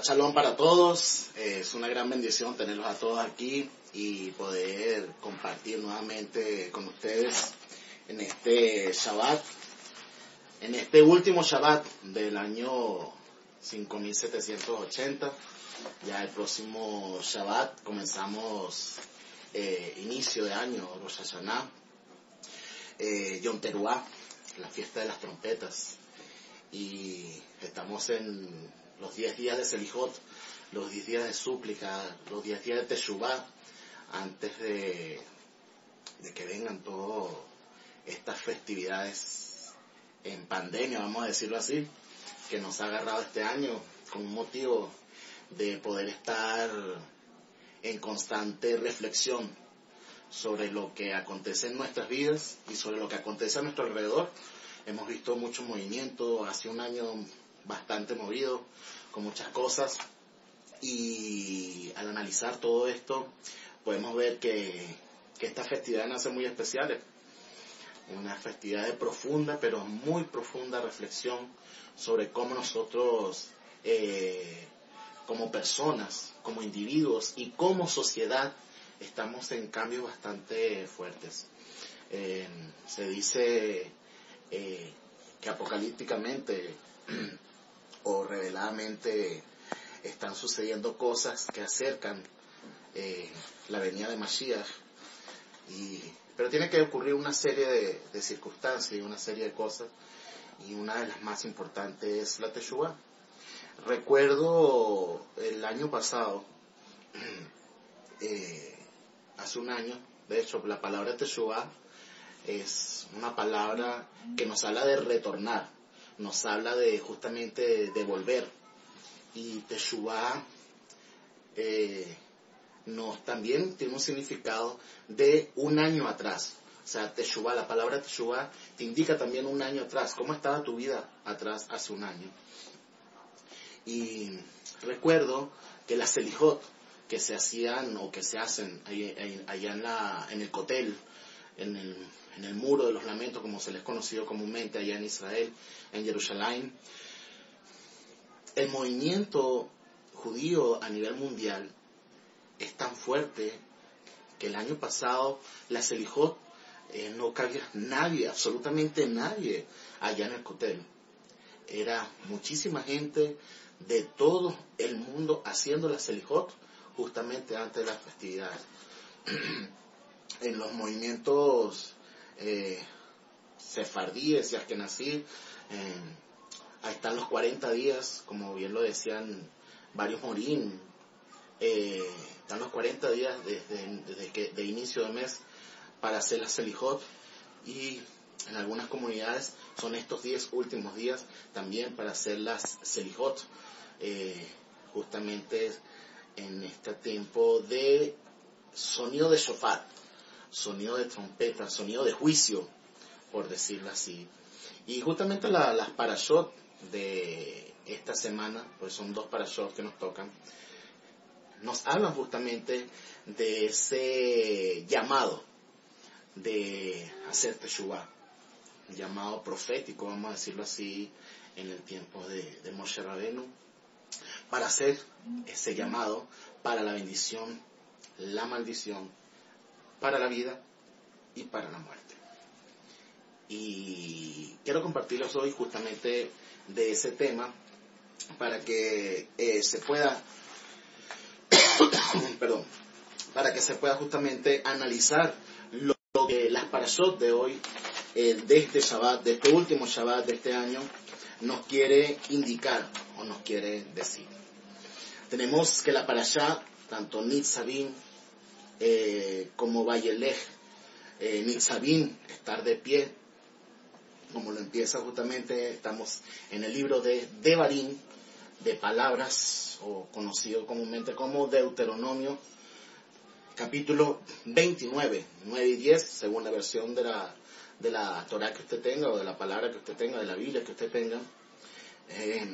Shabbat Shalom para todos. Es una gran bendición tenerlos a todos aquí y poder compartir nuevamente con ustedes en este Shabbat, en este último Shabbat del año 5780. Ya el próximo Shabbat comenzamos eh, inicio de año, Rosh Hashanah, eh, Yom Teruah, la fiesta de las trompetas. Y estamos en los 10 días de Selijot, los 10 días de súplica, los 10 días de Teshuvah, antes de, que vengan todas estas festividades en pandemia, vamos a decirlo así, que nos ha agarrado este año con un motivo de poder estar en constante reflexión sobre lo que acontece en nuestras vidas y sobre lo que acontece a nuestro alrededor. Hemos visto mucho movimiento, hace un año bastante movido, con muchas cosas. Y al analizar todo esto, podemos ver que, que estas festividades nacen muy especiales. Una festividad de profunda, pero muy profunda reflexión sobre cómo nosotros, eh, como personas, como individuos y como sociedad, estamos en cambios bastante fuertes. Eh, se dice eh, que apocalípticamente o reveladamente están sucediendo cosas que acercan eh, la venida de Mashiach. Y, pero tiene que ocurrir una serie de, de, circunstancias y una serie de cosas. Y una de las más importantes es la Teshuvah. Recuerdo el año pasado, eh, hace un año, de hecho, la palabra Teshuvah es una palabra que nos habla de retornar nos habla de justamente de, volver. Y Teshuvah eh, nos, también tiene un significado de un año atrás. O sea, Teshuvah, la palabra Teshuvah te indica también un año atrás. ¿Cómo estaba tu vida atrás hace un año? Y recuerdo que las Selijot que se hacían o que se hacen allá en, la, en el Cotel, en el en el muro de los lamentos, como se les conocido comúnmente allá en Israel, en Jerusalén. El movimiento judío a nivel mundial es tan fuerte que el año pasado la Selijot eh, no cabía nadie, absolutamente nadie allá en el Cotel. Era muchísima gente de todo el mundo haciendo la Selijot justamente antes de las festividades. en los movimientos eh, sefardíes y askenazí. Eh, ahí están los 40 días, como bien lo decían varios morín. Eh, están los 40 días desde, que, de inicio de mes para hacer la Selijot y en algunas comunidades son estos 10 últimos días también para hacer las Selijot, eh, justamente en este tiempo de sonido de shofar sonido de trompeta, sonido de juicio, por decirlo así. Y justamente las parashot de esta semana, pues son dos parashot que nos tocan, nos hablan justamente de ese llamado de hacer Teshuvah, llamado profético, vamos a decirlo así, en el tiempo de, de Moshe Rabenu, para hacer ese llamado para la bendición, la maldición para la vida y para la muerte. Y quiero compartirles hoy justamente de ese tema para que eh, se pueda, perdón, para que se pueda justamente analizar lo, que las parashot de hoy, eh, de este Shabbat, de este último Shabbat de este año, nos quiere indicar o nos quiere decir. Tenemos que la parashá, tanto Nitzavim eh, como Vallelej, eh, Nitzabim, estar de pie, como lo empieza justamente, estamos en el libro de Devarim, de palabras, o conocido comúnmente como Deuteronomio, capítulo 29, 9 y 10, según la versión de la, de la Torah que usted tenga, o de la palabra que usted tenga, de la Biblia que usted tenga, eh,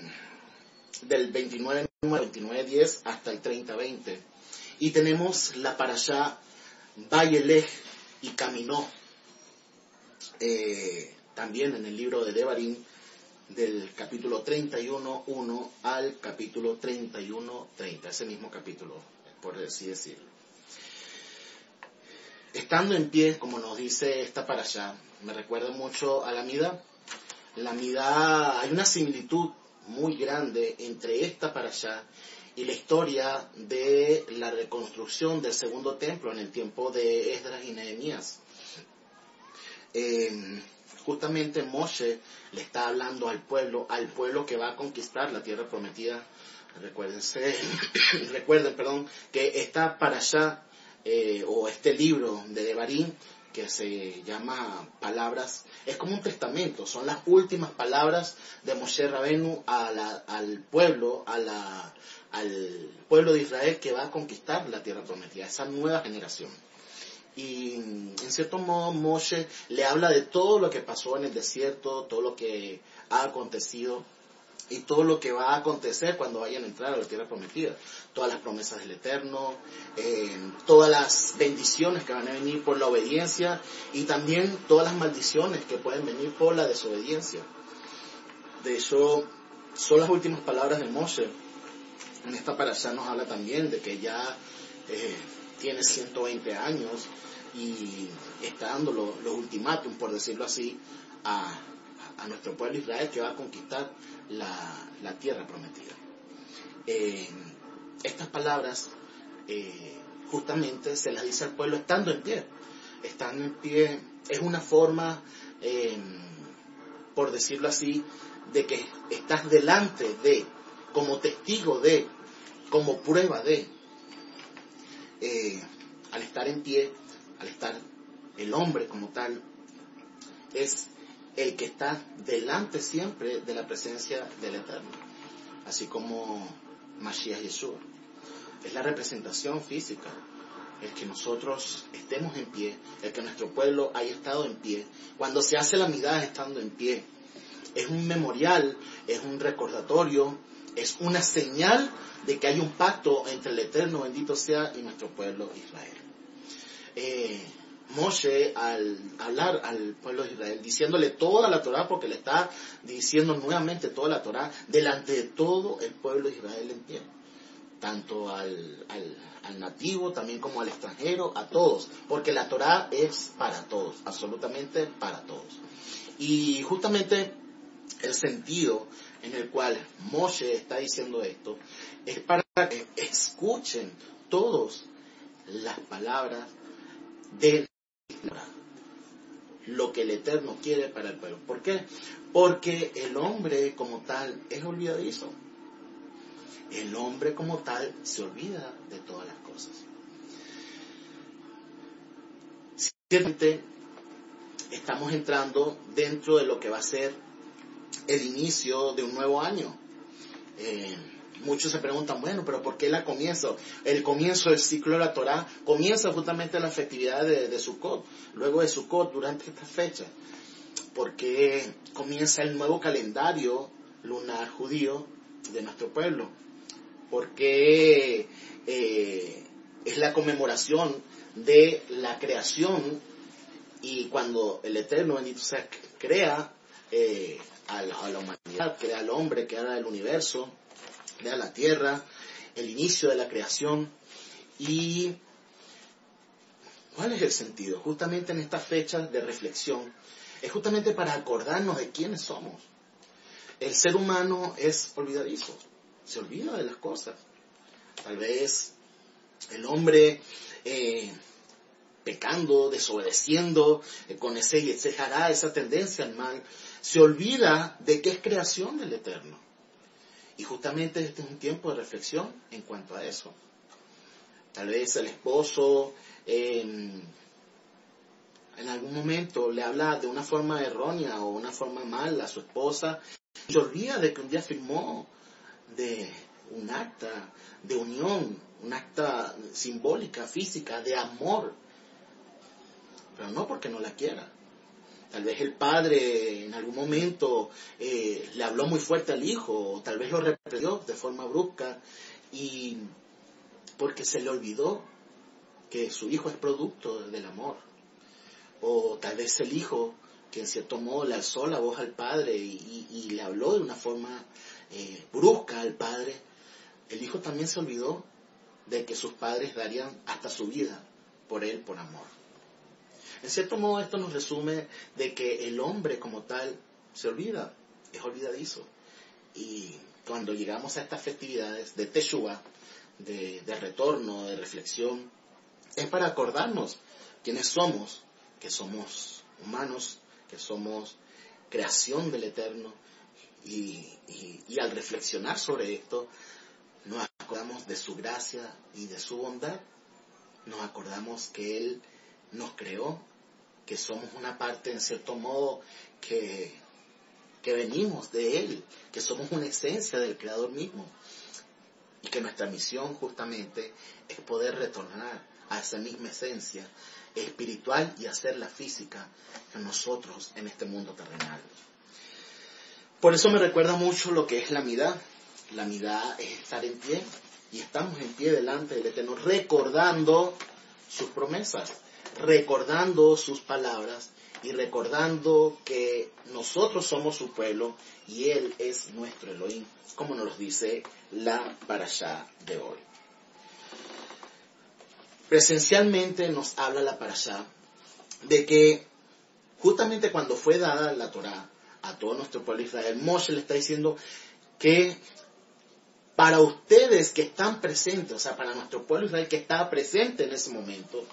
del 29, 29, 10 hasta el 30, 20 y tenemos la allá Bayelej y caminó. Eh, también en el libro de Devarim, del capítulo 31.1 al capítulo 31.30, ese mismo capítulo, por así decirlo. Estando en pie, como nos dice esta para allá, me recuerda mucho a la mida. La mida, hay una similitud muy grande entre esta para allá y la historia de la reconstrucción del segundo templo en el tiempo de Esdras y Nehemías. Eh, justamente Moshe le está hablando al pueblo, al pueblo que va a conquistar la tierra prometida. Recuérdense, recuerden, perdón, que está para allá, eh, o este libro de Devarim, que se llama Palabras, es como un testamento, son las últimas palabras de Moshe Rabenu al pueblo, a la, al pueblo de Israel que va a conquistar la tierra prometida, esa nueva generación. Y en cierto modo Moshe le habla de todo lo que pasó en el desierto, todo lo que ha acontecido y todo lo que va a acontecer cuando vayan a entrar a la tierra prometida. Todas las promesas del Eterno, eh, todas las bendiciones que van a venir por la obediencia y también todas las maldiciones que pueden venir por la desobediencia. De hecho, son las últimas palabras de Moshe. En esta allá nos habla también de que ya eh, tiene 120 años y está dando los ultimátum, por decirlo así, a, nuestro pueblo Israel que va a conquistar la, tierra prometida. Eh, estas palabras eh, justamente se las dice al pueblo estando en pie. Estando en pie es una forma, por decirlo así, de que estás delante de, como testigo de, como prueba de, eh, al estar en pie, al estar el hombre como tal, es el que está delante siempre de la presencia del Eterno, así como Mashiach Yeshua. Es la representación física, el que nosotros estemos en pie, el que nuestro pueblo haya estado en pie. Cuando se hace la mitad estando en pie, es un memorial, es un recordatorio, es una señal de que hay un pacto entre el Eterno, bendito sea, y nuestro pueblo Israel. Eh, Moshe al hablar al pueblo de Israel, diciéndole toda la Torah, porque le está diciendo nuevamente toda la Torah, delante de todo el pueblo de Israel en tanto al, al nativo, también como al extranjero, a todos, porque la Torah es para todos, absolutamente para todos. Y justamente el sentido en el cual Moshe está diciendo esto es para que escuchen todos las palabras de lo que el Eterno quiere para el pueblo. ¿Por qué? Porque el hombre como tal es olvidadizo. El hombre como tal se olvida de todas las cosas. Ciertamente estamos entrando dentro de lo que va a ser el inicio de un nuevo año. Eh, muchos se preguntan, bueno, pero ¿por qué la comienzo? El comienzo del ciclo de la Torah comienza justamente la festividad de, Sukkot, luego de Sukkot, durante esta fecha, porque comienza el nuevo calendario lunar judío de nuestro pueblo, porque eh, es la conmemoración de la creación y cuando el Eterno bendito sea crea eh, a, la, humanidad, crea al hombre, crea el universo, crea la tierra, el inicio de la creación. ¿Y cuál es el sentido? Justamente en estas fechas de reflexión, es justamente para acordarnos de quiénes somos. El ser humano es olvidadizo, se olvida de las cosas. Tal vez el hombre eh, pecando, desobedeciendo, eh, con ese, ese esa tendencia al mal, se olvida de que es creación del Eterno. Y justamente este es un tiempo de reflexión en cuanto a eso. Tal vez el esposo en algún momento le habla de una forma errónea o una forma mala a su esposa se olvida de que un día firmó de un acta de unión, un acta simbólica, física, de amor, pero no porque no la quiera, Tal vez el padre en algún momento eh, le habló muy fuerte al hijo, o tal vez lo reprendió de forma brusca, y porque se le olvidó que su hijo es producto del amor. O tal vez el hijo que en cierto modo le alzó la voz al Padre y, le habló de una forma eh, brusca al Padre, el Hijo también se olvidó de que sus padres darían hasta su vida por Él, por amor. En cierto modo esto nos resume de que el hombre como tal se olvida, es olvidadizo. Y cuando llegamos a estas festividades de Teshuvah, de, retorno, de reflexión, es para acordarnos quiénes somos, que somos humanos, que somos creación del Eterno, y, y, al reflexionar sobre esto, nos acordamos de su gracia y de su bondad, nos acordamos que Él nos creó, que somos una parte, en cierto modo, que, que venimos de Él, que somos una esencia del Creador mismo, y que nuestra misión justamente es poder retornar a esa misma esencia espiritual y hacerla física en nosotros en este mundo terrenal. Por eso me recuerda mucho lo que es la mitad. La mitad es estar en pie y estamos en pie delante del Eterno, recordando sus promesas, recordando sus palabras y recordando que nosotros somos su pueblo y Él es nuestro Elohim, como nos dice la parashá de hoy. Presencialmente nos habla la parashá de que justamente cuando fue dada la Torá a todo nuestro pueblo Israel, Moshe le está diciendo que para ustedes que están presentes, o sea, para nuestro pueblo Israel que estaba presente en ese momento,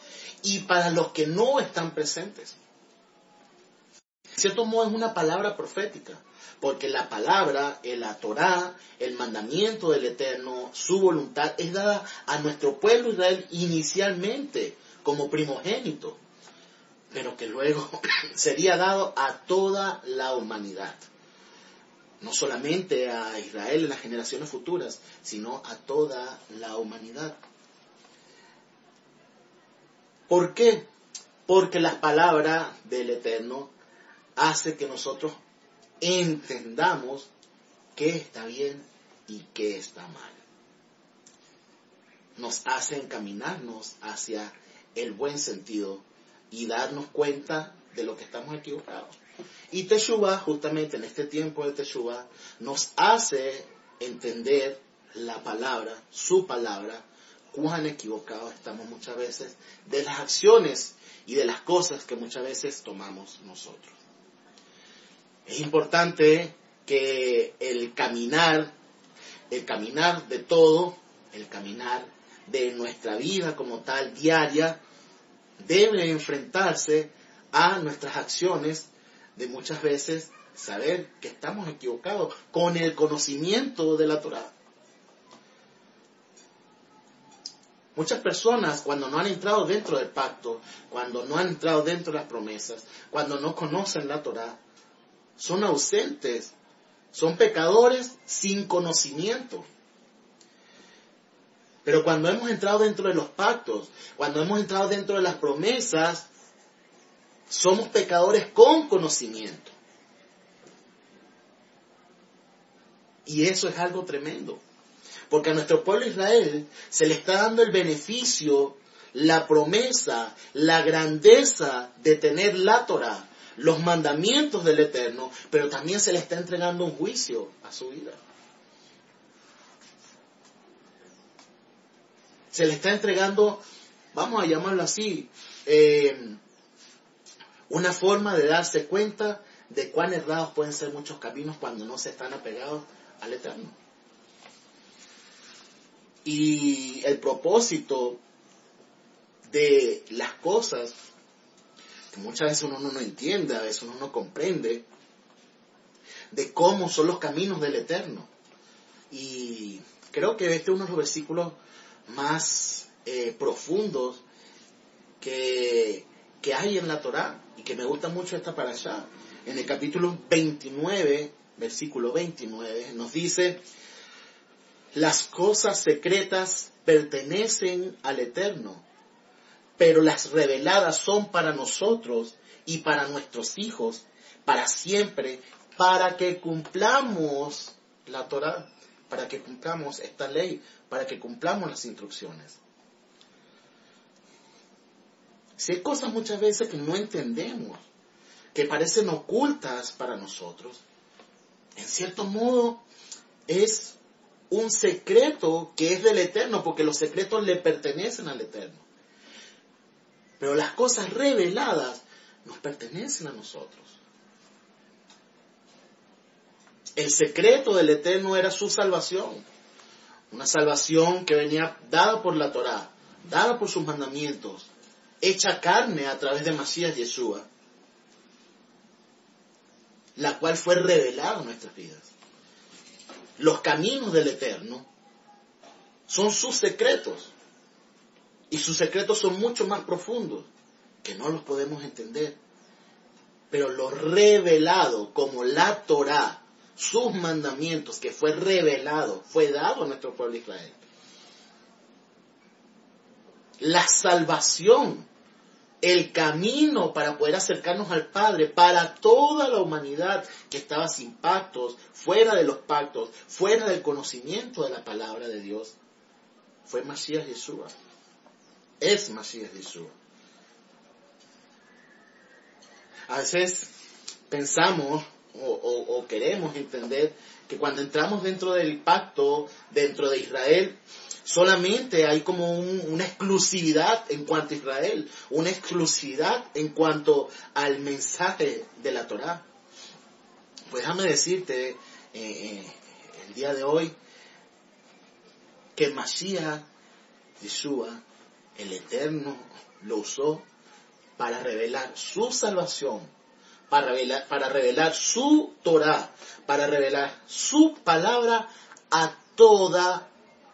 y para los que no están presentes. En cierto modo es una palabra profética, porque la palabra, la Torah, el mandamiento del Eterno, su voluntad, es dada a nuestro pueblo Israel inicialmente como primogénito, pero que luego sería dado a toda la humanidad. No solamente a Israel en las generaciones futuras, sino a toda la humanidad. ¿Por qué? Porque la palabra del Eterno hace que nosotros entendamos qué está bien y qué está mal. Nos hace encaminarnos hacia el buen sentido y darnos cuenta de lo que estamos equivocados. Y Teshuvah, justamente en este tiempo de Teshuvah, nos hace entender la palabra, su palabra, cuán equivocados estamos muchas veces de las acciones y de las cosas que muchas veces tomamos nosotros. Es importante que el caminar, el caminar de todo, el caminar de nuestra vida como tal diaria, debe enfrentarse a nuestras acciones de muchas veces saber que estamos equivocados con el conocimiento de la Torah. Muchas personas cuando no han entrado dentro del pacto, cuando no han entrado dentro de las promesas, cuando no conocen la Torah, son ausentes, son pecadores sin conocimiento. Pero cuando hemos entrado dentro de los pactos, cuando hemos entrado dentro de las promesas, somos pecadores con conocimiento. Y eso es algo tremendo. Porque a nuestro pueblo Israel se le está dando el beneficio, la promesa, la grandeza de tener la Torah, los mandamientos del Eterno, pero también se le está entregando un juicio a su vida. Se le está entregando, vamos a llamarlo así, eh, una forma de darse cuenta de cuán errados pueden ser muchos caminos cuando no se están apegados al Eterno. Y el propósito de las cosas que muchas veces uno no entiende, a veces uno no comprende, de cómo son los caminos del Eterno. Y creo que este es uno de los versículos más eh, profundos que, que, hay en la Torá y que me gusta mucho esta para allá. En el capítulo 29, versículo 29, nos dice, las cosas secretas pertenecen al Eterno pero las reveladas son para nosotros y para nuestros hijos, para siempre, para que cumplamos la Torah, para que cumplamos esta ley, para que cumplamos las instrucciones. Si hay cosas muchas veces que no entendemos, que parecen ocultas para nosotros, en cierto modo es un secreto que es del Eterno, porque los secretos le pertenecen al Eterno. Pero las cosas reveladas nos pertenecen a nosotros. El secreto del Eterno era su salvación. Una salvación que venía dada por la Torá, dada por sus mandamientos, hecha carne a través de Masías Yeshua, la cual fue revelada en nuestras vidas. Los caminos del Eterno son sus secretos. Y sus secretos son mucho más profundos, que no los podemos entender. Pero lo revelado como la Torá, sus mandamientos, que fue revelado, fue dado a nuestro pueblo Israel. La salvación, el camino para poder acercarnos al Padre, para toda la humanidad que estaba sin pactos, fuera de los pactos, fuera del conocimiento de la palabra de Dios, fue Masías Yeshua. Es Masías Yeshua. A veces pensamos o, queremos entender que cuando entramos dentro del pacto, dentro de Israel, solamente hay como una exclusividad en cuanto a Israel, una exclusividad en cuanto al mensaje de la Torá. Pues déjame decirte eh, eh, el día de hoy que Mashiach, Yeshua, el Eterno, lo usó para revelar su salvación para revelar, para revelar su Torah, para revelar su palabra a toda,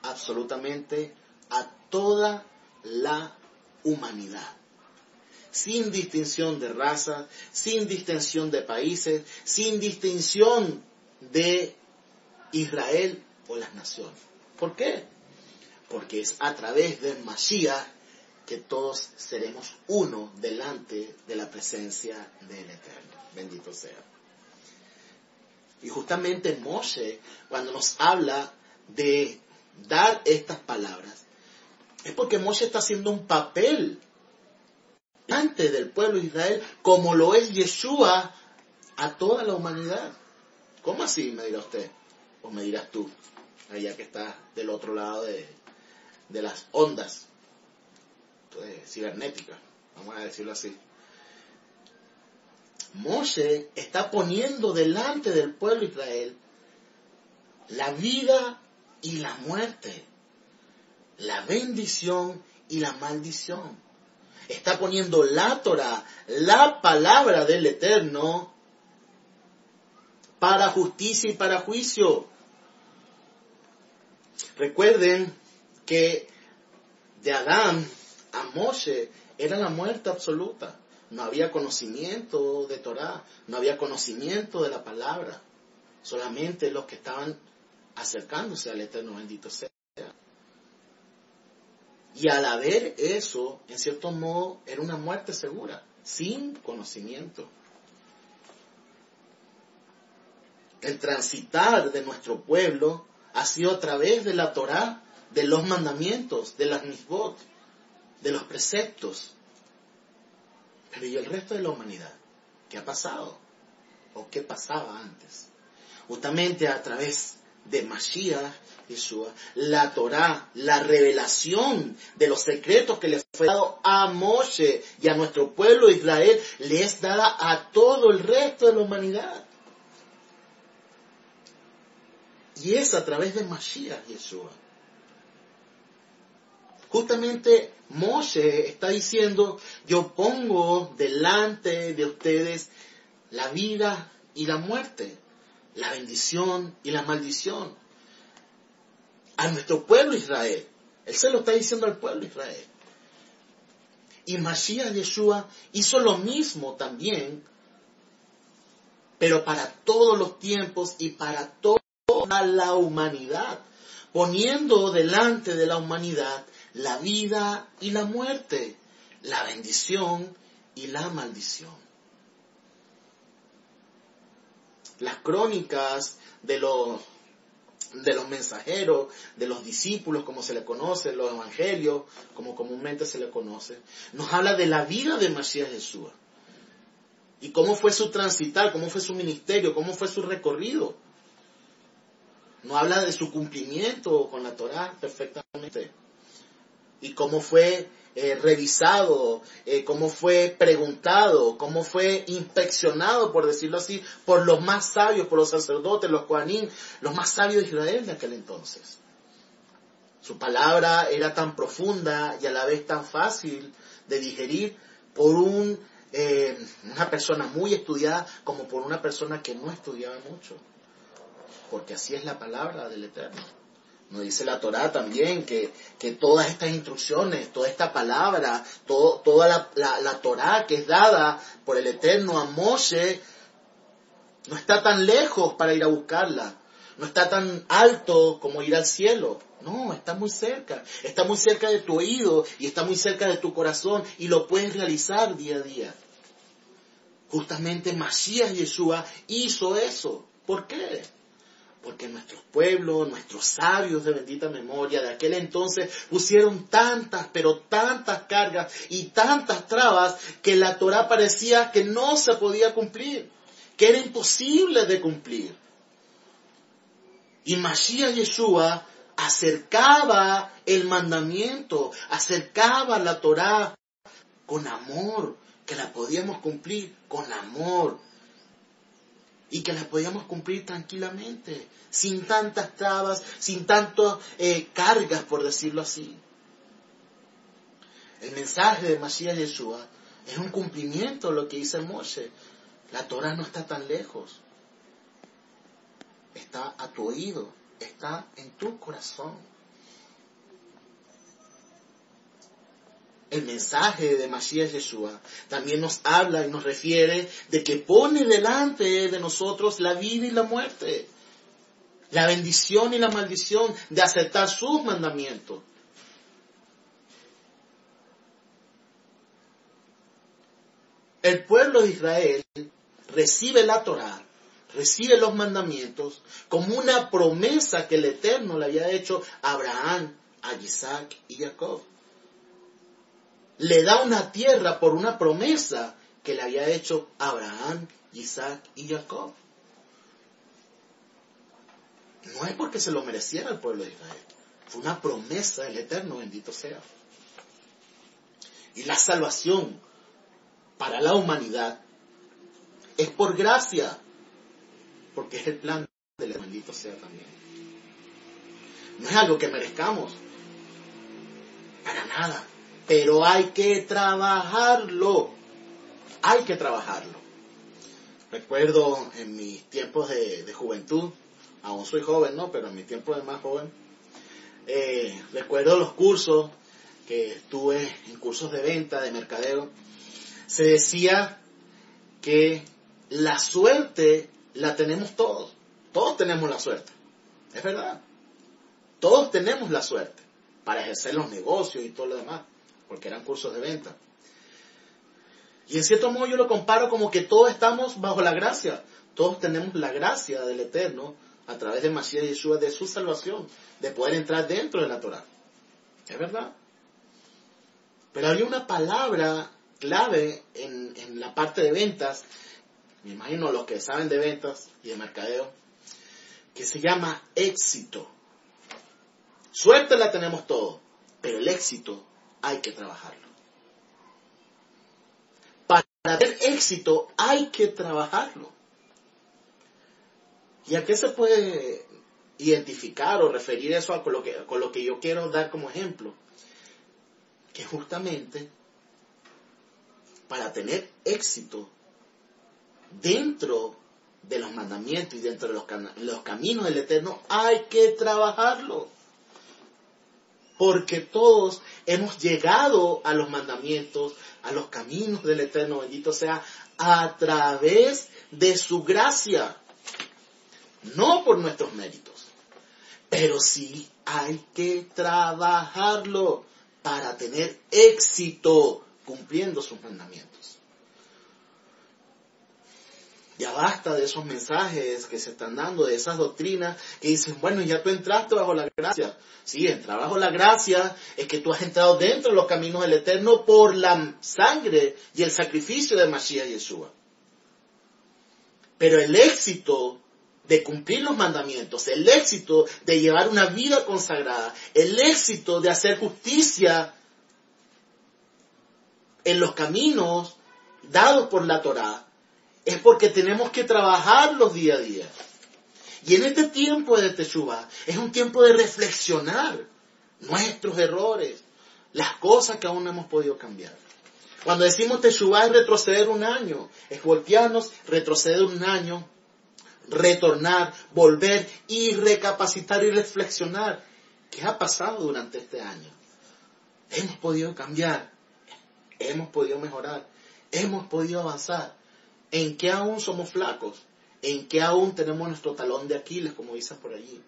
absolutamente a toda la humanidad. Sin distinción de raza, sin distinción de países, sin distinción de Israel o las naciones. ¿Por qué? Porque es a través del Mashiach que todos seremos uno delante de la presencia del Eterno. Bendito sea. Y justamente Moshe, cuando nos habla de dar estas palabras, es porque Moshe está haciendo un papel ante del pueblo de Israel, como lo es Yeshua a toda la humanidad. ¿Cómo así? Me dirá usted. O me dirás tú, allá que está del otro lado de, de las ondas cibernéticas, vamos a decirlo así. Moshe está poniendo delante del pueblo de Israel la vida y la muerte, la bendición y la maldición. Está poniendo la Torah, la palabra del Eterno, para justicia y para juicio. Recuerden que de Adán a Moshe era la muerte absoluta. No había conocimiento de Torah, no había conocimiento de la palabra. Solamente los que estaban acercándose al Eterno bendito sea. Y al haber eso, en cierto modo, era una muerte segura, sin conocimiento. El transitar de nuestro pueblo ha sido a través de la Torah, de los mandamientos, de las misbot, de los preceptos. Pero ¿y el resto de la humanidad? ¿Qué ha pasado? ¿O qué pasaba antes? Justamente a través de Mashiach, Yeshua, la Torah, la revelación de los secretos que le fue dado a Moshe y a nuestro pueblo Israel, le es dada a todo el resto de la humanidad. Y es a través de Mashiach, Yeshua. Justamente Moshe está diciendo, yo pongo delante de ustedes la vida y la muerte, la bendición y la maldición. A nuestro pueblo Israel. Él se lo está diciendo al pueblo Israel. Y Mashiach Yeshua hizo lo mismo también, pero para todos los tiempos y para toda la humanidad, poniendo delante de la humanidad la vida y la muerte, la bendición y la maldición. Las crónicas de los, de los mensajeros, de los discípulos, como se le conoce, los evangelios, como comúnmente se le conoce, nos habla de la vida de Masías Jesús. ¿Y cómo fue su transitar? ¿Cómo fue su ministerio? ¿Cómo fue su recorrido? No habla de su cumplimiento con la Torah perfectamente. Y cómo fue eh, revisado, eh, cómo fue preguntado, cómo fue inspeccionado, por decirlo así, por los más sabios, por los sacerdotes, los Kohanim, los más sabios de Israel de aquel entonces. Su palabra era tan profunda y a la vez tan fácil de digerir por un, eh, una persona muy estudiada como por una persona que no estudiaba mucho. Porque así es la palabra del Eterno. Nos dice la Torá también que, que, todas estas instrucciones, toda esta palabra, todo, toda la, la, la Torá que es dada por el Eterno a Moshe, no está tan lejos para ir a buscarla. No está tan alto como ir al cielo. No, está muy cerca. Está muy cerca de tu oído y está muy cerca de tu corazón y lo puedes realizar día a día. Justamente Masías Yeshua hizo eso. ¿Por qué? Porque nuestros pueblos, nuestros sabios de bendita memoria de aquel entonces pusieron tantas, pero tantas cargas y tantas trabas que la Torah parecía que no se podía cumplir, que era imposible de cumplir. Y Mashiach Yeshua acercaba el mandamiento, acercaba la Torah con amor, que la podíamos cumplir con amor y que la podíamos cumplir tranquilamente, sin tantas trabas, sin tantas eh, cargas, por decirlo así. El mensaje de Mashiach Yeshua es un cumplimiento de lo que dice Moshe. La Torah no está tan lejos está a tu oído, está en tu corazón. El mensaje de Mashiach Yeshua también nos habla y nos refiere de que pone delante de nosotros la vida y la muerte, la bendición y la maldición de aceptar sus mandamientos. El pueblo de Israel recibe la Torah recibe los mandamientos como una promesa que el Eterno le había hecho a Abraham, a Isaac y Jacob. Le da una tierra por una promesa que le había hecho Abraham, Isaac y Jacob. No es porque se lo mereciera el pueblo de Israel. Fue una promesa del Eterno, bendito sea. Y la salvación para la humanidad es por gracia porque es el plan del bendito sea también. No es algo que merezcamos, para nada, pero hay que trabajarlo, hay que trabajarlo. Recuerdo en mis tiempos de, juventud, aún soy joven, ¿no? Pero en mis tiempos de más joven, eh, recuerdo los cursos que estuve en cursos de venta, de mercadeo, se decía que la suerte la tenemos todos. Todos tenemos la suerte. Es verdad. Todos tenemos la suerte para ejercer los negocios y todo lo demás, porque eran cursos de venta. Y en cierto modo yo lo comparo como que todos estamos bajo la gracia. Todos tenemos la gracia del Eterno a través de Mashiach Yeshua, de su salvación, de poder entrar dentro de la Torah. Es verdad. Pero había una palabra clave en, en la parte de ventas me imagino los que saben de ventas y de mercadeo, que se llama éxito. Suerte la tenemos todo, pero el éxito hay que trabajarlo. Para tener éxito hay que trabajarlo. ¿Y a qué se puede identificar o referir eso con lo que, con lo que yo quiero dar como ejemplo? Que justamente para tener éxito dentro de los mandamientos y dentro de los, los caminos del Eterno hay que trabajarlo. Porque todos hemos llegado a los mandamientos, a los caminos del Eterno, bendito sea, a través de su gracia. No por nuestros méritos. Pero sí hay que trabajarlo para tener éxito cumpliendo sus mandamientos. Ya basta de esos mensajes que se están dando, de esas doctrinas que dicen, bueno, ya tú entraste bajo la gracia. Sí, entrar bajo la gracia es que tú has entrado dentro de los caminos del Eterno por la sangre y el sacrificio de Mashiach Yeshua. Pero el éxito de cumplir los mandamientos, el éxito de llevar una vida consagrada, el éxito de hacer justicia en los caminos dados por la Torá, es porque tenemos que trabajarlos día a día. Y en este tiempo de Teshuvah es un tiempo de reflexionar nuestros errores, las cosas que aún no hemos podido cambiar. Cuando decimos Teshuvah es retroceder un año, es voltearnos, retroceder un año, retornar, volver y recapacitar y reflexionar. ¿Qué ha pasado durante este año? Hemos podido cambiar, hemos podido mejorar, hemos podido avanzar. ¿En qué aún somos flacos? ¿En qué aún tenemos nuestro talón de Aquiles, como dicen por allí?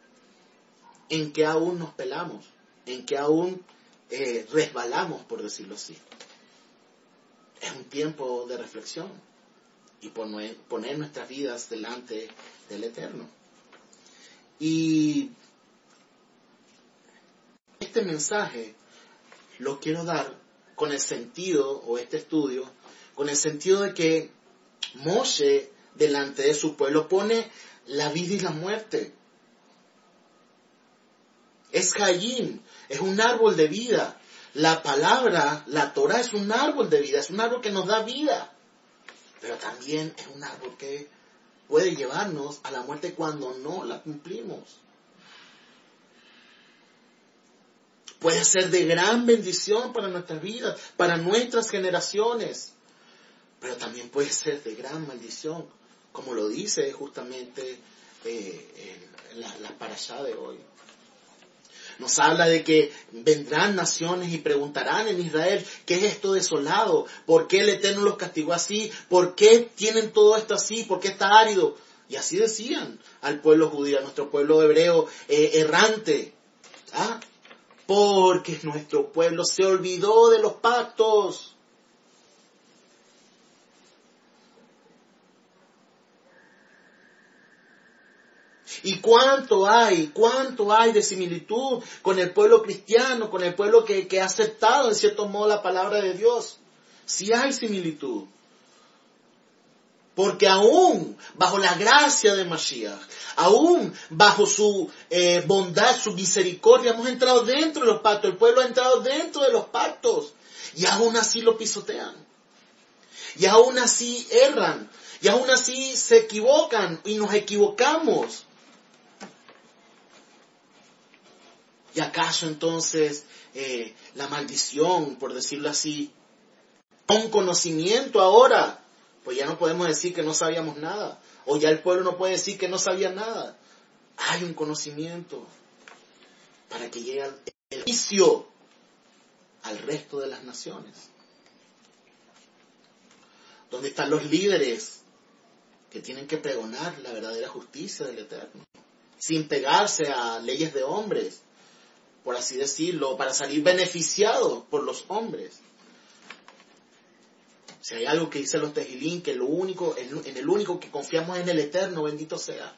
¿En qué aún nos pelamos? ¿En qué aún eh, resbalamos, por decirlo así? Es un tiempo de reflexión y poner, poner nuestras vidas delante del Eterno. Y este mensaje lo quiero dar con el sentido, o este estudio, con el sentido de que Moshe delante de su pueblo pone la vida y la muerte. Es Hayim, es un árbol de vida. La palabra, la Torah es un árbol de vida, es un árbol que nos da vida. Pero también es un árbol que puede llevarnos a la muerte cuando no la cumplimos. Puede ser de gran bendición para nuestras vidas, para nuestras generaciones, pero también puede ser de gran maldición, como lo dice justamente eh, la, la parashá de hoy. Nos habla de que vendrán naciones y preguntarán en Israel, ¿qué es esto desolado? ¿Por qué el Eterno los castigó así? ¿Por qué tienen todo esto así? ¿Por qué está árido? Y así decían al pueblo judío, a nuestro pueblo hebreo eh, errante. ¿Ah? Porque nuestro pueblo se olvidó de los pactos. ¿Y cuánto hay, cuánto hay de similitud con el pueblo cristiano, con el pueblo que, ha aceptado en cierto modo la palabra de Dios? Si hay similitud. Porque aún bajo la gracia de Mashiach, aún bajo su eh, bondad, su misericordia, hemos entrado dentro de los pactos. El pueblo ha entrado dentro de los pactos. Y aún así lo pisotean. Y aún así erran. Y aún así se equivocan y nos equivocamos. ¿Y acaso entonces eh, la maldición, por decirlo así, un conocimiento ahora? Pues ya no podemos decir que no sabíamos nada. O ya el pueblo no puede decir que no sabía nada. Hay un conocimiento para que llegue el juicio al resto de las naciones. ¿Dónde están los líderes que tienen que pregonar la verdadera justicia del Eterno? Sin pegarse a leyes de hombres, por así decirlo, para salir beneficiados por los hombres. Si hay algo que dice los tejilín, que lo único, en el único que confiamos en el Eterno, bendito sea.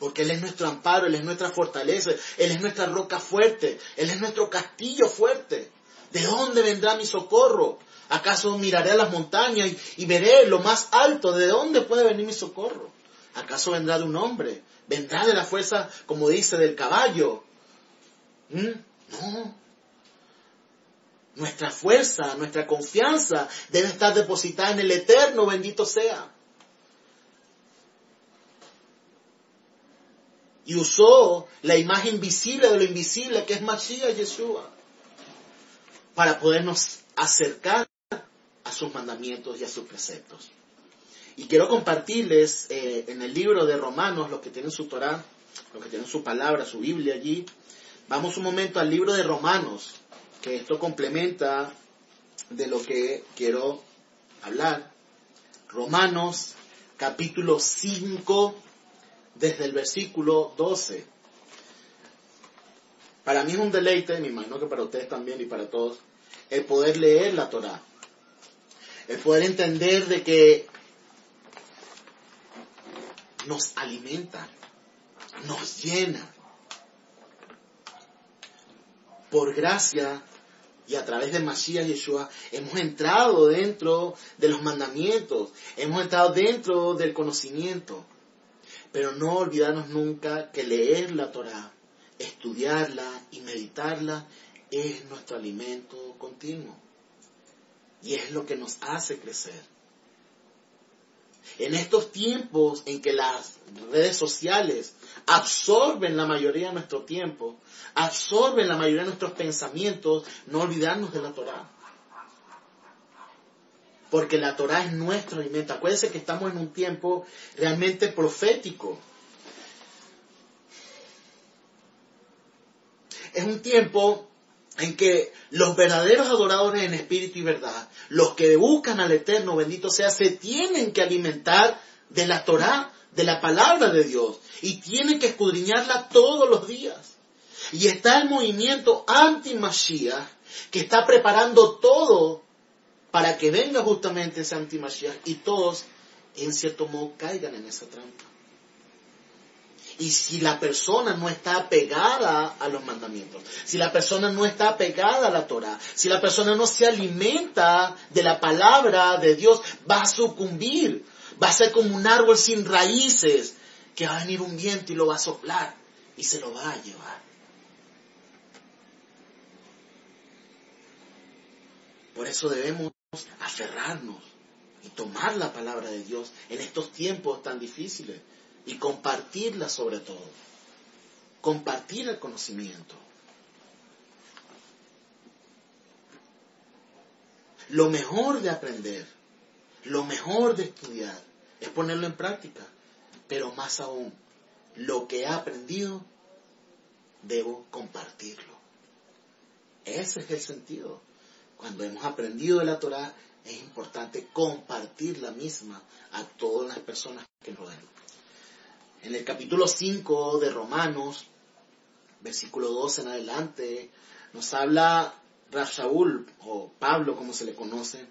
Porque Él es nuestro amparo, Él es nuestra fortaleza, Él es nuestra roca fuerte, Él es nuestro castillo fuerte. ¿De dónde vendrá mi socorro? ¿Acaso miraré a las montañas y veré lo más alto? ¿De dónde puede venir mi socorro? ¿Acaso vendrá de un hombre? vendrá de la fuerza, como dice, del caballo. ¿Mm? No. Nuestra fuerza, nuestra confianza debe estar depositada en el eterno, bendito sea. Y usó la imagen visible de lo invisible, que es Mashiach Yeshua, para podernos acercar a sus mandamientos y a sus preceptos. Y quiero compartirles eh, en el libro de Romanos, los que tienen su Torah, los que tienen su palabra, su Biblia allí. Vamos un momento al libro de Romanos, que esto complementa de lo que quiero hablar. Romanos capítulo 5, desde el versículo 12. Para mí es un deleite, me imagino que para ustedes también y para todos, el poder leer la Torah. El poder entender de que nos alimenta, nos llena. Por gracia y a través de Mashiach Yeshua hemos entrado dentro de los mandamientos, hemos entrado dentro del conocimiento. Pero no olvidarnos nunca que leer la Torah, estudiarla y meditarla es nuestro alimento continuo. Y es lo que nos hace crecer. En estos tiempos en que las redes sociales absorben la mayoría de nuestro tiempo, absorben la mayoría de nuestros pensamientos, no olvidarnos de la Torah. Porque la Torah es nuestro alimento. Acuérdense que estamos en un tiempo realmente profético. Es un tiempo en que los verdaderos adoradores en espíritu y verdad, los que buscan al Eterno, bendito sea, se tienen que alimentar de la Torah, de la palabra de Dios, y tienen que escudriñarla todos los días. Y está el movimiento anti-Mashiach, que está preparando todo para que venga justamente ese anti-Mashiach y todos, en cierto modo, caigan en esa trampa. Y si la persona no está pegada a los mandamientos, si la persona no está pegada a la Torah, si la persona no se alimenta de la palabra de Dios, va a sucumbir, va a ser como un árbol sin raíces, que va a venir un viento y lo va a soplar y se lo va a llevar. Por eso debemos aferrarnos y tomar la palabra de Dios en estos tiempos tan difíciles y compartirla sobre todo. Compartir el conocimiento. Lo mejor de aprender, lo mejor de estudiar, es ponerlo en práctica. Pero más aún, lo que he aprendido, debo compartirlo. Ese es el sentido. Cuando hemos aprendido de la Torah, es importante compartir la misma a todas las personas que nos rodean. En el capítulo 5 de Romanos, versículo 2 en adelante, nos habla Rashaul, o Pablo como se le conoce.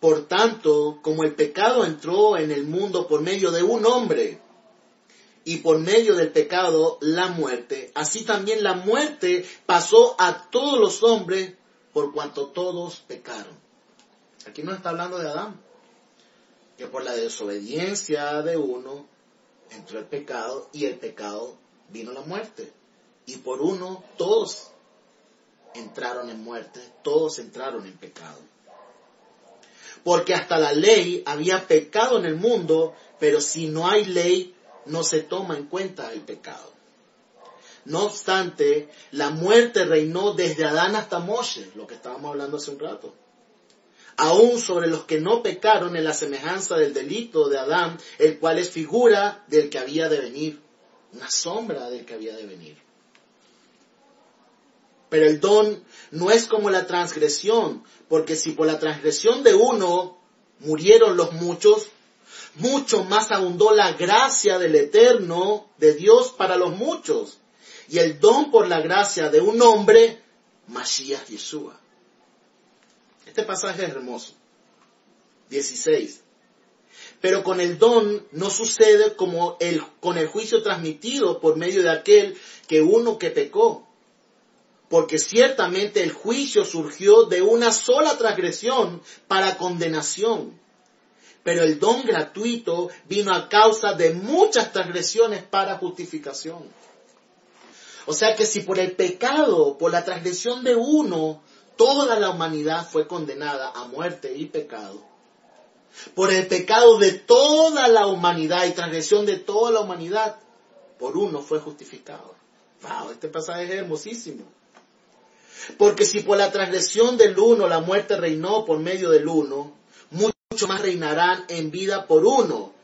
Por tanto, como el pecado entró en el mundo por medio de un hombre, y por medio del pecado la muerte, así también la muerte pasó a todos los hombres por cuanto todos pecaron. Aquí no está hablando de Adán, que por la desobediencia de uno entró el pecado y el pecado vino la muerte. Y por uno todos entraron en muerte, todos entraron en pecado. Porque hasta la ley había pecado en el mundo, pero si no hay ley, no se toma en cuenta el pecado. No obstante, la muerte reinó desde Adán hasta Moshe, lo que estábamos hablando hace un rato. Aún sobre los que no pecaron en la semejanza del delito de Adán, el cual es figura del que había de venir, una sombra del que había de venir. Pero el don no es como la transgresión, porque si por la transgresión de uno murieron los muchos, mucho más abundó la gracia del eterno de Dios para los muchos y el don por la gracia de un hombre, Mashiach Yeshua. Este pasaje es hermoso. 16. Pero con el don no sucede como el, con el juicio transmitido por medio de aquel que uno que pecó. Porque ciertamente el juicio surgió de una sola transgresión para condenación. Pero el don gratuito vino a causa de muchas transgresiones para justificación. O sea que si por el pecado, por la transgresión de uno, toda la humanidad fue condenada a muerte y pecado, por el pecado de toda la humanidad y transgresión de toda la humanidad, por uno fue justificado. Wow, este pasaje es hermosísimo. Porque si por la transgresión del uno la muerte reinó por medio del uno, mucho más reinarán en vida por uno,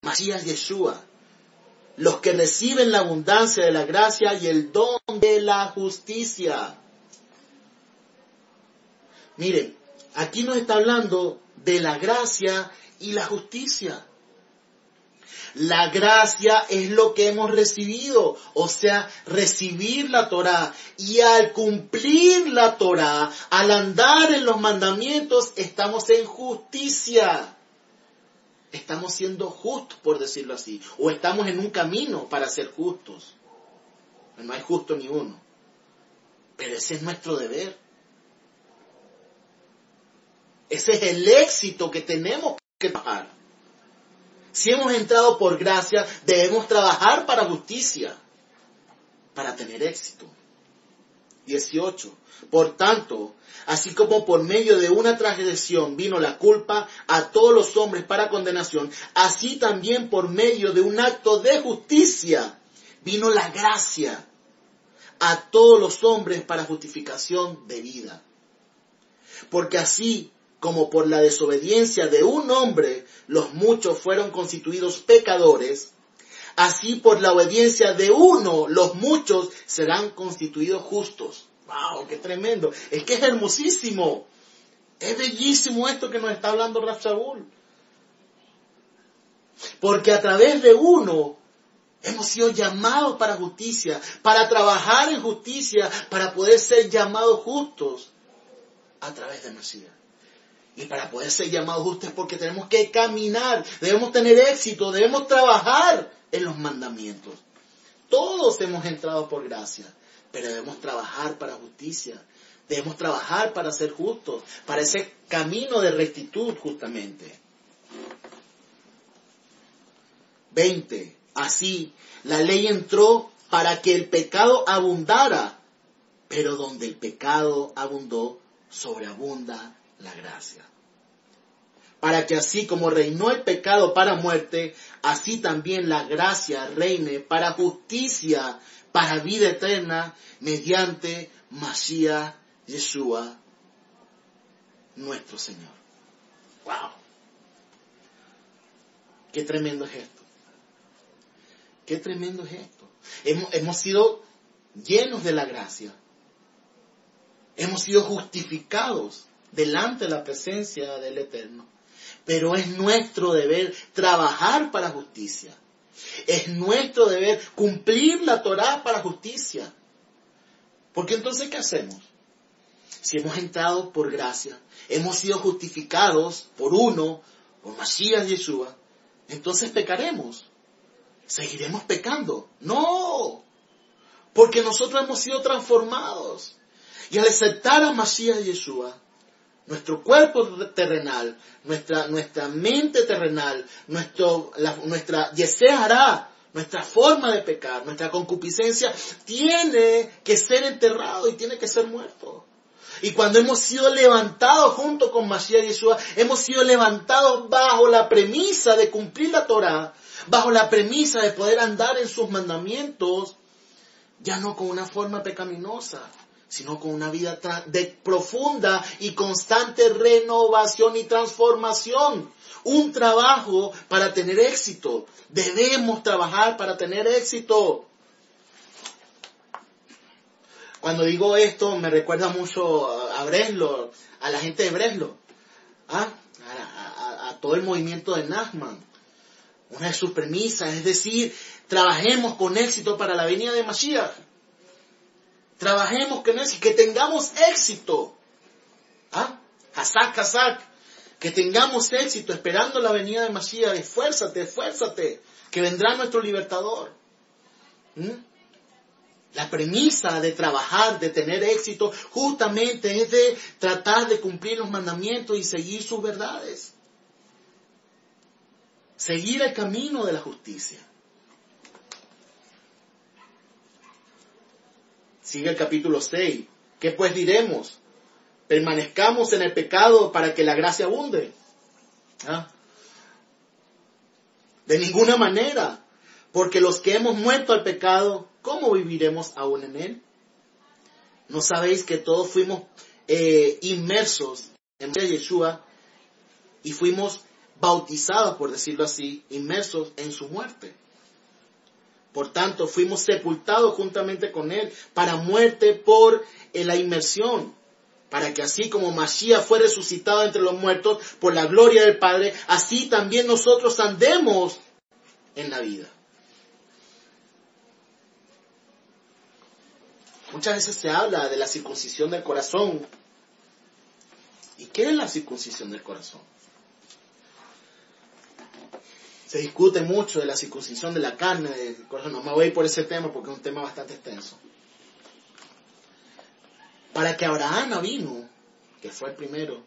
Masías Yeshua, los que reciben la abundancia de la gracia y el don de la justicia. Miren, aquí nos está hablando de la gracia y la justicia. La gracia es lo que hemos recibido, o sea, recibir la Torah. Y al cumplir la Torah, al andar en los mandamientos, estamos en justicia estamos siendo justos, por decirlo así, o estamos en un camino para ser justos. No hay justo ni uno. Pero ese es nuestro deber. Ese es el éxito que tenemos que trabajar. Si hemos entrado por gracia, debemos trabajar para justicia, para tener éxito. 18. Por tanto, así como por medio de una transgresión vino la culpa a todos los hombres para condenación, así también por medio de un acto de justicia vino la gracia a todos los hombres para justificación de vida. Porque así como por la desobediencia de un hombre los muchos fueron constituidos pecadores, así por la obediencia de uno los muchos serán constituidos justos. ¡Wow! ¡Qué tremendo! Es que es hermosísimo. Es bellísimo esto que nos está hablando Rafshaul. Porque a través de uno hemos sido llamados para justicia, para trabajar en justicia, para poder ser llamados justos a través de Mesías. Y para poder ser llamados justos es porque tenemos que caminar, debemos tener éxito, debemos trabajar en los mandamientos. Todos hemos entrado por gracia, pero debemos trabajar para justicia, debemos trabajar para ser justos, para ese camino de rectitud justamente. 20. Así, la ley entró para que el pecado abundara, pero donde el pecado abundó, sobreabunda la gracia. Para que así como reinó el pecado para muerte, así también la gracia reine para justicia, para vida eterna, mediante Mashiach Yeshua, nuestro Señor. ¡Wow! Qué tremendo es esto. Qué tremendo es esto. Hemos, hemos sido llenos de la gracia. Hemos sido justificados delante de la presencia del Eterno. Pero es nuestro deber trabajar para justicia. Es nuestro deber cumplir la Torah para justicia. Porque entonces, ¿qué hacemos? Si hemos entrado por gracia, hemos sido justificados por uno, por Mashiach Yeshua, entonces pecaremos. Seguiremos pecando. No, porque nosotros hemos sido transformados. Y al aceptar a Mashiach Yeshua, nuestro cuerpo terrenal, nuestra, nuestra mente terrenal, nuestro, la, nuestra hará, nuestra forma de pecar, nuestra concupiscencia, tiene que ser enterrado y tiene que ser muerto. Y cuando hemos sido levantados junto con Mashiach Yeshua, hemos sido levantados bajo la premisa de cumplir la Torah, bajo la premisa de poder andar en sus mandamientos, ya no con una forma pecaminosa, sino con una vida de profunda y constante renovación y transformación. Un trabajo para tener éxito. Debemos trabajar para tener éxito. Cuando digo esto me recuerda mucho a Breslo, a la gente de Breslo, ¿ah? a, todo el movimiento de Nachman. Una de sus premisas es decir, trabajemos con éxito para la venida de Mashiach. Trabajemos con eso, que tengamos éxito. ¿Ah? Hazak, Hazak. Que tengamos éxito esperando la venida de Mashiach. Esfuérzate, esfuérzate, que vendrá nuestro libertador. ¿Mm? La premisa de trabajar, de tener éxito, justamente es de tratar de cumplir los mandamientos y seguir sus verdades. Seguir el camino de la justicia. Sigue el capítulo 6. ¿Qué pues diremos? Permanezcamos en el pecado para que la gracia abunde. ¿Ah? De ninguna manera, porque los que hemos muerto al pecado, ¿cómo viviremos aún en él? ¿No sabéis que todos fuimos eh, inmersos en Yeshua y fuimos bautizados, por decirlo así, inmersos en su muerte? Por tanto, fuimos sepultados juntamente con Él para muerte por eh, la inmersión, para que así como Mashiach fue resucitado entre los muertos por la gloria del Padre, así también nosotros andemos en la vida. Muchas veces se habla de la circuncisión del corazón. ¿Y qué es la circuncisión del corazón? Se discute mucho de la circuncisión de la carne, no me voy a ir por ese tema porque es un tema bastante extenso. Para que Abraham vino, que fue el primero,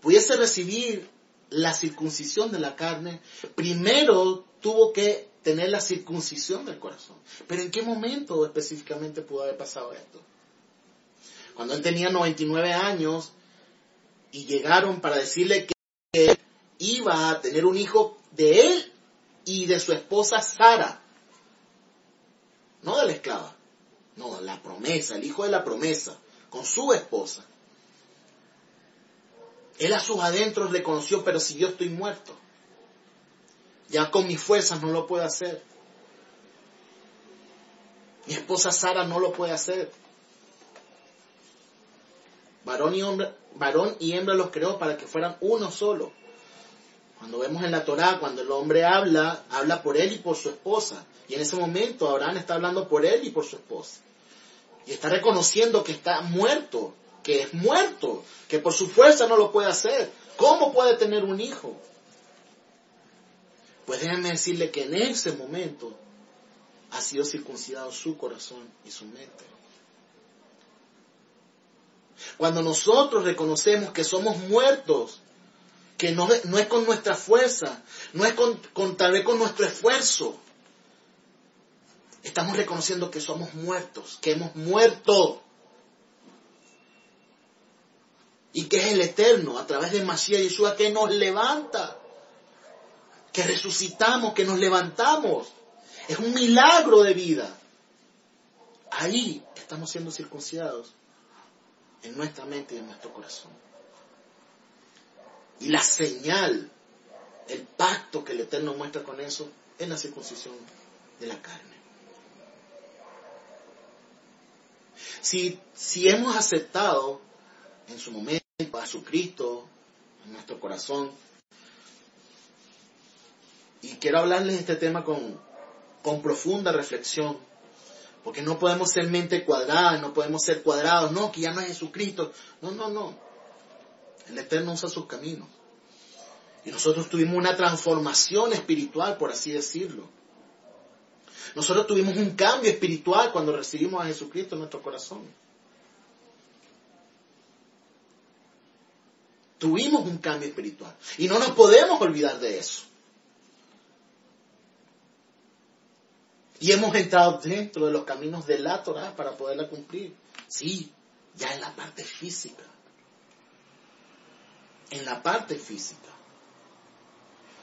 pudiese recibir la circuncisión de la carne, primero tuvo que tener la circuncisión del corazón. Pero ¿en qué momento específicamente pudo haber pasado esto? Cuando él tenía 99 años y llegaron para decirle que iba a tener un hijo de él y de su esposa Sara. No de la esclava. No, la promesa, el hijo de la promesa, con su esposa. Él a sus adentros reconoció, pero si yo estoy muerto, ya con mis fuerzas no lo puedo hacer. Mi esposa Sara no lo puede hacer. Varón y, hombre, varón y hembra los creó para que fueran uno solo. Cuando vemos en la Torá, cuando el hombre habla, habla por él y por su esposa. Y en ese momento Abraham está hablando por él y por su esposa. Y está reconociendo que está muerto, que es muerto, que por su fuerza no lo puede hacer. ¿Cómo puede tener un hijo? Pues déjenme decirle que en ese momento ha sido circuncidado su corazón y su mente. Cuando nosotros reconocemos que somos muertos, que no, es con nuestra fuerza, no es con, tal vez con nuestro esfuerzo, estamos reconociendo que somos muertos, que hemos muerto. Y que es el Eterno, a través de Mashiach Yeshua, que nos levanta, que resucitamos, que nos levantamos. Es un milagro de vida. Ahí estamos siendo circuncidados en nuestra mente y en nuestro corazón. Y la señal, el pacto que el Eterno muestra con eso, es la circuncisión de la carne. Si, si hemos aceptado en su momento a Jesucristo en nuestro corazón, y quiero hablarles de este tema con, con profunda reflexión, porque no podemos ser mente cuadrada, no podemos ser cuadrados, no, que ya no es Jesucristo. No, no, no. El Eterno usa sus caminos. Y nosotros tuvimos una transformación espiritual, por así decirlo. Nosotros tuvimos un cambio espiritual cuando recibimos a Jesucristo en nuestro corazón. Tuvimos un cambio espiritual. Y no nos podemos olvidar de eso. Y hemos entrado dentro de los caminos de la Torah para poderla cumplir. Sí, ya en la parte física. En la parte física.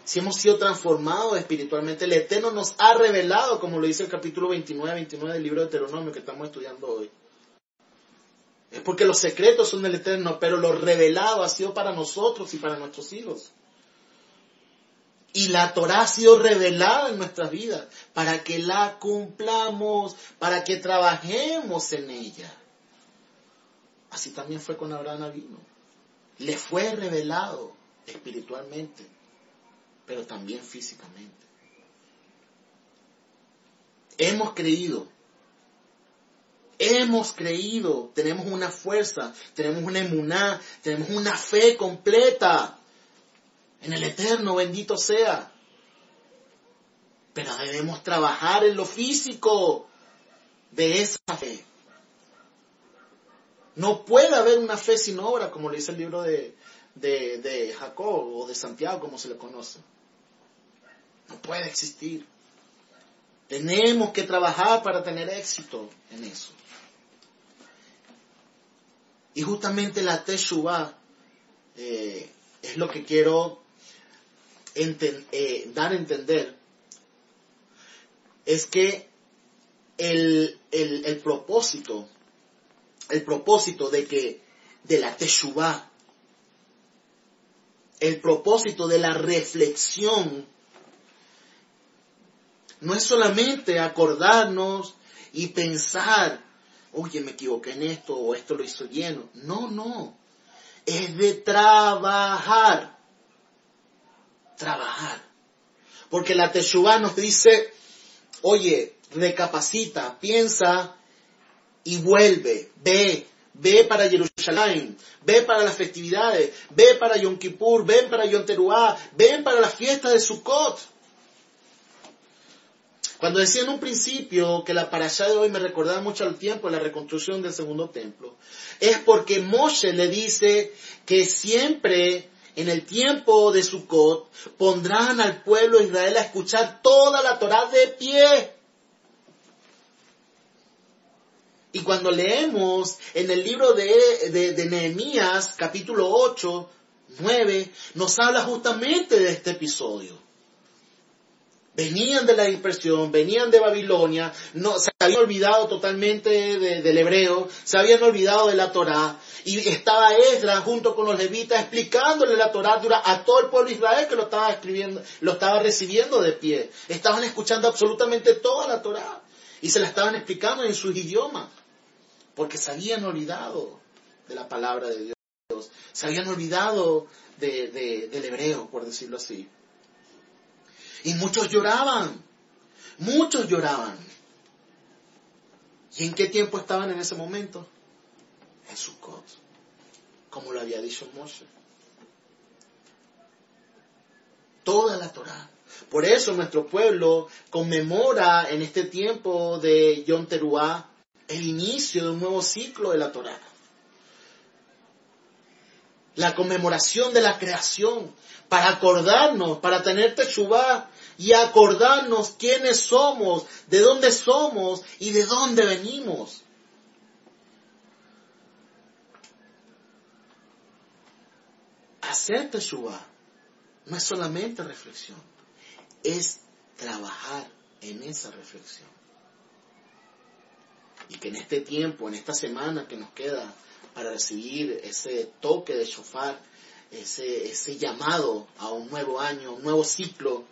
Si hemos sido transformados espiritualmente, el Eterno nos ha revelado, como lo dice el capítulo 29, 29 del libro de Deuteronomio que estamos estudiando hoy. Es porque los secretos son del Eterno, pero lo revelado ha sido para nosotros y para nuestros hijos. Y la Torah ha sido revelada en nuestras vidas para que la cumplamos, para que trabajemos en ella. Así también fue con Abraham Avino. Le fue revelado espiritualmente, pero también físicamente. Hemos creído, hemos creído, tenemos una fuerza, tenemos una emuná, tenemos una fe completa en el eterno, bendito sea. Pero debemos trabajar en lo físico de esa fe. No puede haber una fe sin obra, como le dice el libro de, de, de Jacob o de Santiago, como se le conoce. No puede existir. Tenemos que trabajar para tener éxito en eso. Y justamente la Teshuvah eh, es lo que quiero eh, dar a entender es que el, el, propósito, el propósito de que, de la Teshuvah, el propósito de la reflexión, no es solamente acordarnos y pensar, oye, me equivoqué en esto o esto lo hizo lleno. No, no. Es de trabajar trabajar. Porque la Teshuvah nos dice, oye, recapacita, piensa y vuelve, ve, ve para Jerusalén, ve para las festividades, ve para Yom Kippur, ven para Yom Teruah, ven para la fiesta de Sukkot. Cuando decía en un principio que la parasha de hoy me recordaba mucho al tiempo de la reconstrucción del segundo templo, es porque Moshe le dice que siempre en el tiempo de Sukkot pondrán al pueblo de Israel a escuchar toda la Torah de pie. Y cuando leemos en el libro de, de, Nehemías, capítulo 8, 9, nos habla justamente de este episodio. Venían de la dispersión, venían de Babilonia, no, se habían olvidado totalmente del hebreo, se habían olvidado de la Torá, y estaba Esdras junto con los levitas explicándole la Torá a todo el pueblo de Israel que lo estaba escribiendo, lo estaba recibiendo de pie. Estaban escuchando absolutamente toda la Torá y se la estaban explicando en sus idiomas, porque se habían olvidado de la palabra de Dios, se habían olvidado del hebreo, por decirlo así. Y muchos lloraban, muchos lloraban. ¿Y en qué tiempo estaban en ese momento? En Sukkot, como lo había dicho Moshe. Toda la Torah. Por eso nuestro pueblo conmemora en este tiempo de Yom Teruah el inicio de un nuevo ciclo de la Torah. La conmemoración de la creación, para acordarnos, para tener Teshuvah y acordarnos quiénes somos, de dónde somos y de dónde venimos. Hacer Teshuvah no es solamente reflexión, es trabajar en esa reflexión. Y que en este tiempo, en esta semana que nos queda para recibir ese toque de shofar, ese, ese llamado a un nuevo año, un nuevo ciclo,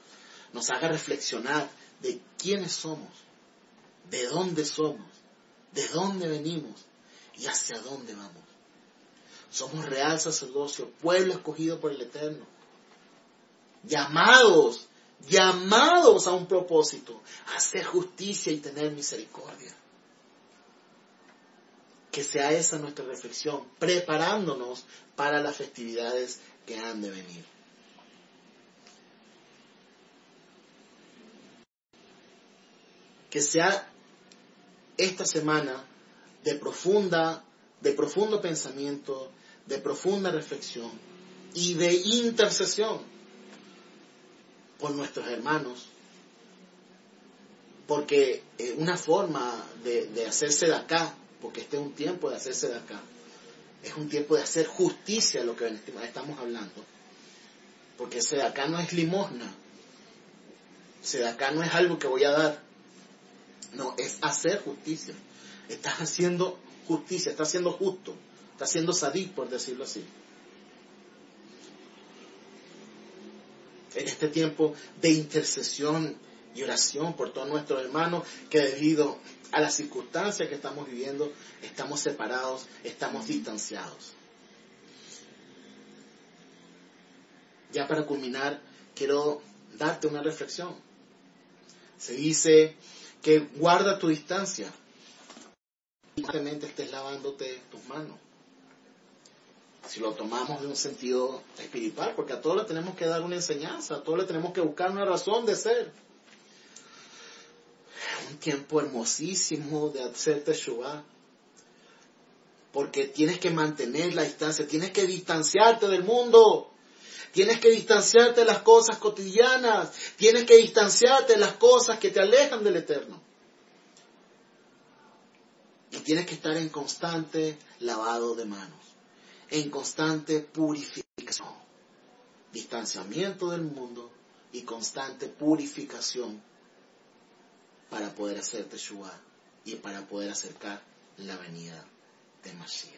nos haga reflexionar de quiénes somos, de dónde somos, de dónde venimos y hacia dónde vamos. Somos real sacerdocio, pueblo escogido por el Eterno, llamados, llamados a un propósito, a hacer justicia y tener misericordia. Que sea esa nuestra reflexión, preparándonos para las festividades que han de venir. que sea esta semana de profunda, de profundo pensamiento, de profunda reflexión y de intercesión por nuestros hermanos. Porque eh, una forma de, de hacerse de acá, porque este es un tiempo de hacerse de acá, es un tiempo de hacer justicia a lo que estamos hablando. Porque ese de acá no es limosna, ese de acá no es algo que voy a dar, no, es hacer justicia. Estás haciendo justicia, estás siendo justo, estás siendo sadí, por decirlo así. En este tiempo de intercesión y oración por todos nuestros hermanos que debido a las circunstancias que estamos viviendo, estamos separados, estamos distanciados. Ya para culminar, quiero darte una reflexión. Se dice que guarda tu distancia simplemente estés lavándote tus manos. Si lo tomamos de un sentido espiritual, porque a todos le tenemos que dar una enseñanza, a todos le tenemos que buscar una razón de ser. Tiempo hermosísimo de hacer Teshuvah, porque tienes que mantener la distancia, tienes que distanciarte del mundo. Tienes que distanciarte de las cosas cotidianas. Tienes que distanciarte de las cosas que te alejan del eterno. Y tienes que estar en constante lavado de manos. En constante purificación. Distanciamiento del mundo y constante purificación para poder hacer Teshuvah y para poder acercar la venida de Mashiach.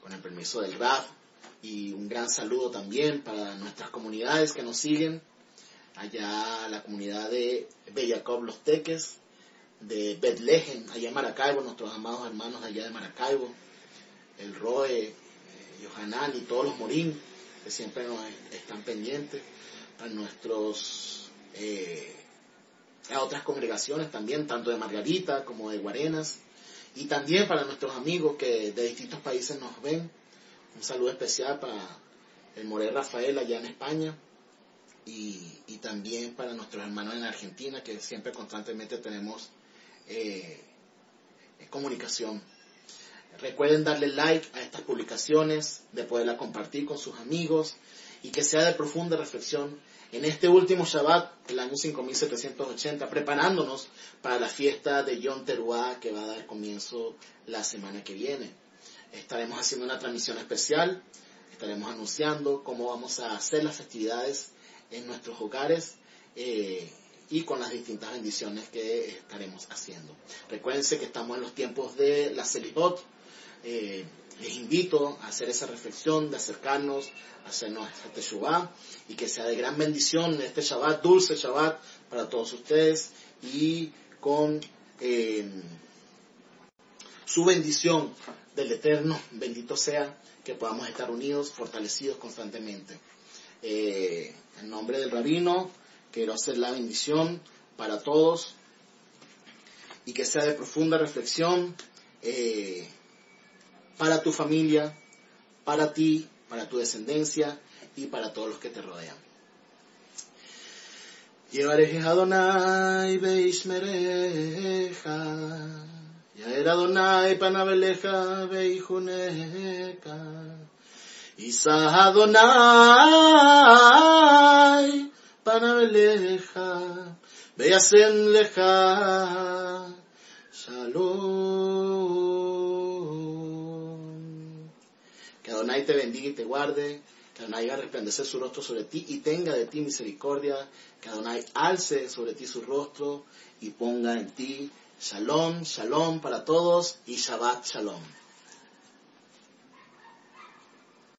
Con el permiso del Raf, y un gran saludo también para nuestras comunidades que nos siguen, allá la comunidad de Bellacob Los Teques, de Bethlehem, allá en Maracaibo, nuestros amados hermanos allá de Maracaibo, el Roe, eh, Yohanan y todos los Morín, que siempre nos están pendientes, a nuestros, eh, a otras congregaciones también, tanto de Margarita como de Guarenas, y también para nuestros amigos que de distintos países nos ven, un saludo especial para el Moré Rafael allá en España, y, y también para nuestros hermanos en Argentina, que siempre constantemente tenemos eh, comunicación. Recuerden darle like a estas publicaciones, de poderla compartir con sus amigos y que sea de profunda reflexión en este último Shabbat, el año 5780, preparándonos para la fiesta de Yom Teruah que va a dar comienzo la semana que viene. Estaremos haciendo una transmisión especial, estaremos anunciando cómo vamos a hacer las festividades en nuestros hogares eh, y con las distintas bendiciones que estaremos haciendo. Recuérdense que estamos en los tiempos de la Celibot. Eh, les invito a hacer esa reflexión, de acercarnos, a hacernos este Shabbat y que sea de gran bendición este Shabbat, dulce Shabbat para todos ustedes y con eh, su bendición del Eterno, bendito sea, que podamos estar unidos, fortalecidos constantemente. Eh, en nombre del rabino, quiero hacer la bendición para todos y que sea de profunda reflexión eh, para tu familia, para ti, para tu descendencia y para todos los que te rodean. Llevaré Adonai beishmereja, Yaer Adonai panabeleja beijuneka, Isa Adonai panabeleja, Beyasen leja, Shalom. Adonai te bendiga y te guarde, que Adonai haga resplandecer su rostro sobre ti y tenga de ti misericordia, que Adonai alce sobre ti su rostro y ponga en ti shalom, shalom para todos y Shabbat shalom.